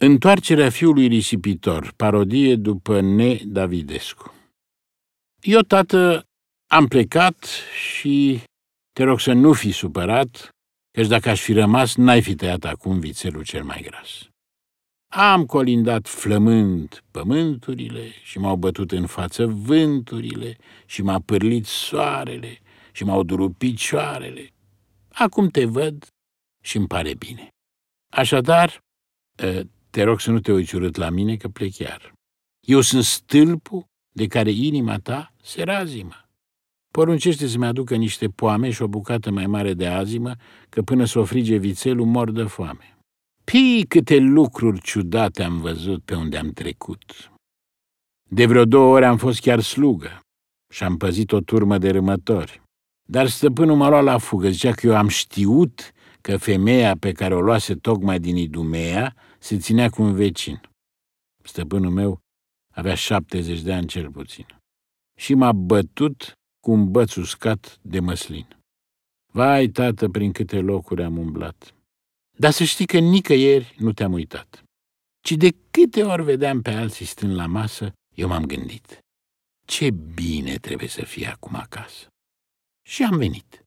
Întoarcerea fiului risipitor, parodie după Ne Davidescu. Eu, tată, am plecat și te rog să nu fi supărat, căci dacă aș fi rămas, n-ai fi tăiat acum vițelul cel mai gras. Am colindat flămând pământurile și m-au bătut în față vânturile și m-a pârlit soarele și m-au durut picioarele. Acum te văd și îmi pare bine. Așadar, ă, te rog să nu te uiți urât la mine, că plec chiar. Eu sunt stâlpul de care inima ta se razimă. Poruncește să-mi aducă niște poame și o bucată mai mare de azimă, că până să o frige vițelul mor de foame. Pii câte lucruri ciudate am văzut pe unde am trecut. De vreo două ore am fost chiar slugă și am păzit o turmă de râmători. Dar stăpânul m-a luat la fugă, zicea că eu am știut că femeia pe care o luase tocmai din Idumea se ținea cu un vecin. Stăpânul meu avea 70 de ani cel puțin. Și m-a bătut cu un băț uscat de măslin. Vai, tată, prin câte locuri am umblat. Dar să știi că nicăieri nu te-am uitat. Ci de câte ori vedeam pe alții stând la masă, eu m-am gândit. Ce bine trebuie să fie acum acasă. Și am venit.